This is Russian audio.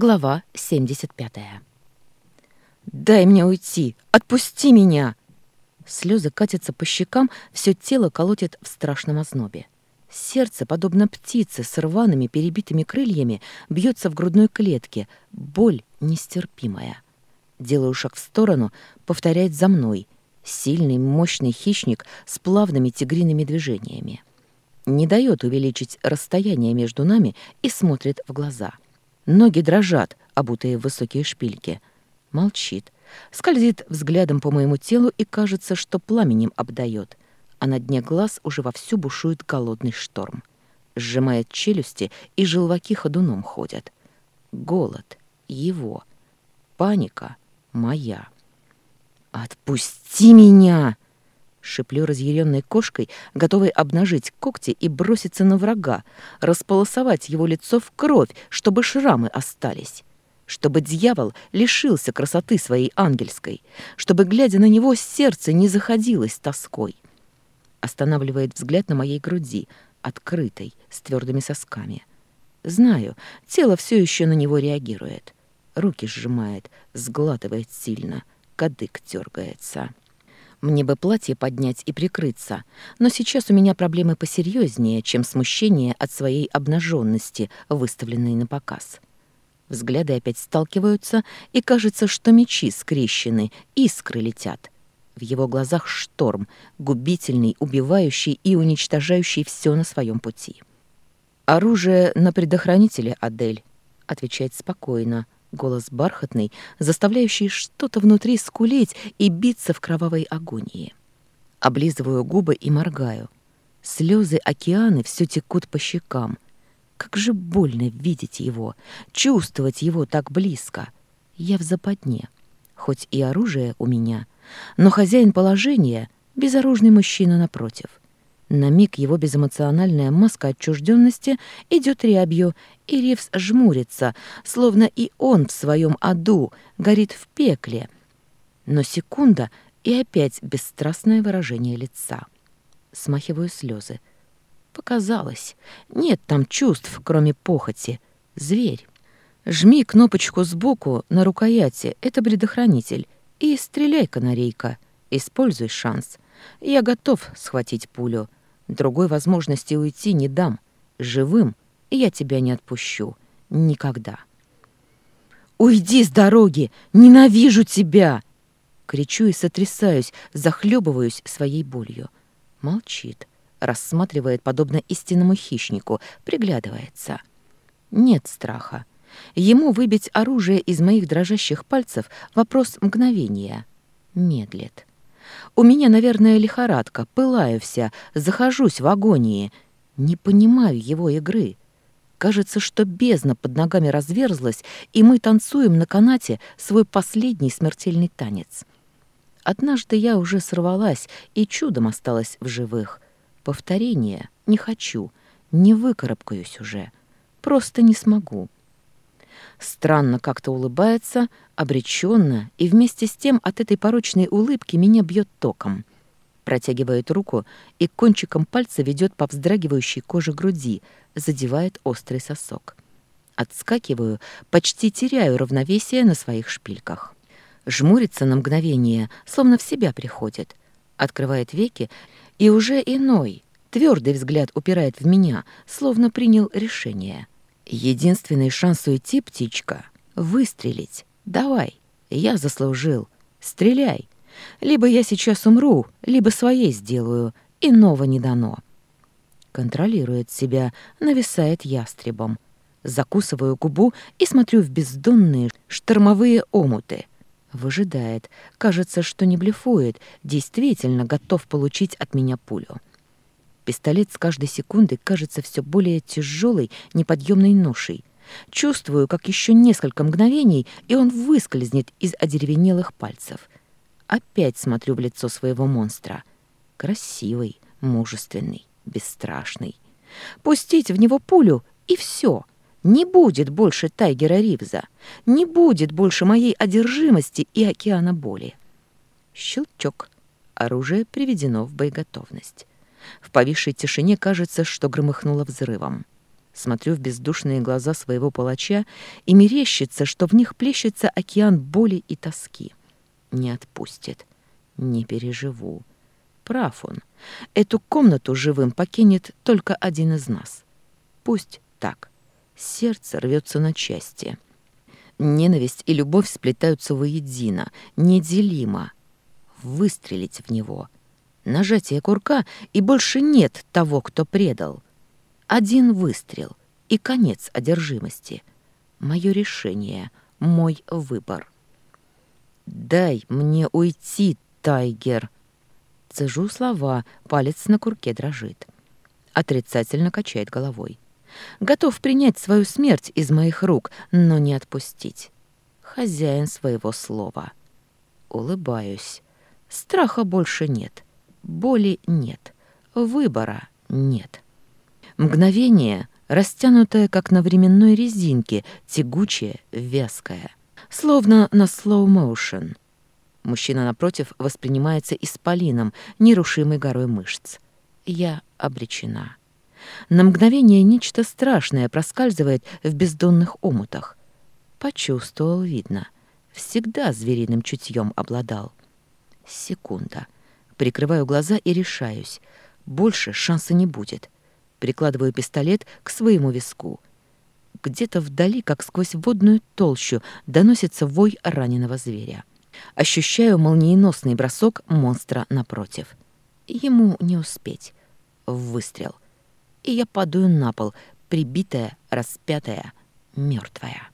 Глава 75. «Дай мне уйти! Отпусти меня!» Слезы катятся по щекам, все тело колотит в страшном ознобе. Сердце, подобно птице с рваными перебитыми крыльями, бьется в грудной клетке. Боль нестерпимая. Делаю шаг в сторону, повторяет за мной. Сильный, мощный хищник с плавными тигриными движениями. Не дает увеличить расстояние между нами и смотрит в глаза — Ноги дрожат, обутые в высокие шпильки. Молчит. Скользит взглядом по моему телу и кажется, что пламенем обдает, а на дне глаз уже вовсю бушует голодный шторм. Сжимает челюсти, и желваки ходуном ходят. Голод. Его. Паника. Моя. «Отпусти меня!» Шиплю разъяренной кошкой, готовой обнажить когти и броситься на врага, располосовать его лицо в кровь, чтобы шрамы остались. Чтобы дьявол лишился красоты своей ангельской, чтобы, глядя на него, сердце не заходилось тоской. Останавливает взгляд на моей груди, открытой, с твердыми сосками. Знаю, тело все еще на него реагирует. Руки сжимает, сглатывает сильно, кадык дергается. Мне бы платье поднять и прикрыться, но сейчас у меня проблемы посерьезнее, чем смущение от своей обнаженности, выставленной на показ. Взгляды опять сталкиваются, и кажется, что мечи скрещены, искры летят. В его глазах шторм, губительный, убивающий и уничтожающий все на своем пути. «Оружие на предохранителе, Адель», — отвечает спокойно, — Голос бархатный, заставляющий что-то внутри скулить и биться в кровавой агонии. Облизываю губы и моргаю. Слезы океаны все текут по щекам. Как же больно видеть его, чувствовать его так близко. Я в западне. Хоть и оружие у меня, но хозяин положения — безоружный мужчина напротив — на миг его безэмоциональная маска отчужденности идет рябью, и Ривз жмурится, словно и он в своем аду горит в пекле. Но секунда, и опять бесстрастное выражение лица. Смахиваю слезы. Показалось. Нет там чувств, кроме похоти. Зверь. Жми кнопочку сбоку на рукояти, это предохранитель, и стреляй, канарейка. Используй шанс. Я готов схватить пулю. Другой возможности уйти не дам. Живым я тебя не отпущу. Никогда. «Уйди с дороги! Ненавижу тебя!» Кричу и сотрясаюсь, захлебываюсь своей болью. Молчит, рассматривает, подобно истинному хищнику, приглядывается. Нет страха. Ему выбить оружие из моих дрожащих пальцев — вопрос мгновения. Медлит. У меня, наверное, лихорадка, пылаю вся, захожусь в агонии. Не понимаю его игры. Кажется, что бездна под ногами разверзлась, и мы танцуем на канате свой последний смертельный танец. Однажды я уже сорвалась и чудом осталась в живых. Повторения не хочу, не выкарабкаюсь уже. Просто не смогу. Странно как-то улыбается, обреченно, и вместе с тем от этой порочной улыбки меня бьет током. Протягивает руку и кончиком пальца ведет по вздрагивающей коже груди, задевает острый сосок. Отскакиваю, почти теряю равновесие на своих шпильках. Жмурится на мгновение, словно в себя приходит. Открывает веки, и уже иной, твердый взгляд упирает в меня, словно принял решение — Единственный шанс уйти, птичка, выстрелить. Давай, я заслужил. Стреляй. Либо я сейчас умру, либо своей сделаю. Иного не дано. Контролирует себя, нависает ястребом. Закусываю губу и смотрю в бездонные штормовые омуты. Выжидает. Кажется, что не блефует, действительно готов получить от меня пулю. Пистолет с каждой секундой кажется все более тяжелой, неподъемной ношей. Чувствую, как еще несколько мгновений, и он выскользнет из одеревенелых пальцев. Опять смотрю в лицо своего монстра. Красивый, мужественный, бесстрашный. Пустить в него пулю, и все. Не будет больше Тайгера Ривза. Не будет больше моей одержимости и океана боли. Щелчок. Оружие приведено в боеготовность. В повисшей тишине кажется, что громыхнуло взрывом. Смотрю в бездушные глаза своего палача и мерещится, что в них плещется океан боли и тоски. Не отпустит. Не переживу. Прав он. Эту комнату живым покинет только один из нас. Пусть так. Сердце рвется на части. Ненависть и любовь сплетаются воедино, неделимо. Выстрелить в него. Нажатие курка, и больше нет того, кто предал. Один выстрел и конец одержимости. Мое решение, мой выбор. «Дай мне уйти, Тайгер!» Цежу слова, палец на курке дрожит. Отрицательно качает головой. Готов принять свою смерть из моих рук, но не отпустить. Хозяин своего слова. Улыбаюсь. Страха больше нет. Боли нет. Выбора нет. Мгновение, растянутое, как на временной резинке, тягучее, вязкое. Словно на слоу-моушен. Мужчина напротив воспринимается исполином, нерушимой горой мышц. Я обречена. На мгновение нечто страшное проскальзывает в бездонных омутах. Почувствовал, видно. Всегда звериным чутьем обладал. Секунда. Прикрываю глаза и решаюсь. Больше шанса не будет. — Прикладываю пистолет к своему виску. Где-то вдали, как сквозь водную толщу, доносится вой раненого зверя. Ощущаю молниеносный бросок монстра напротив. Ему не успеть. Выстрел. И я падаю на пол, прибитая, распятая, мертвая.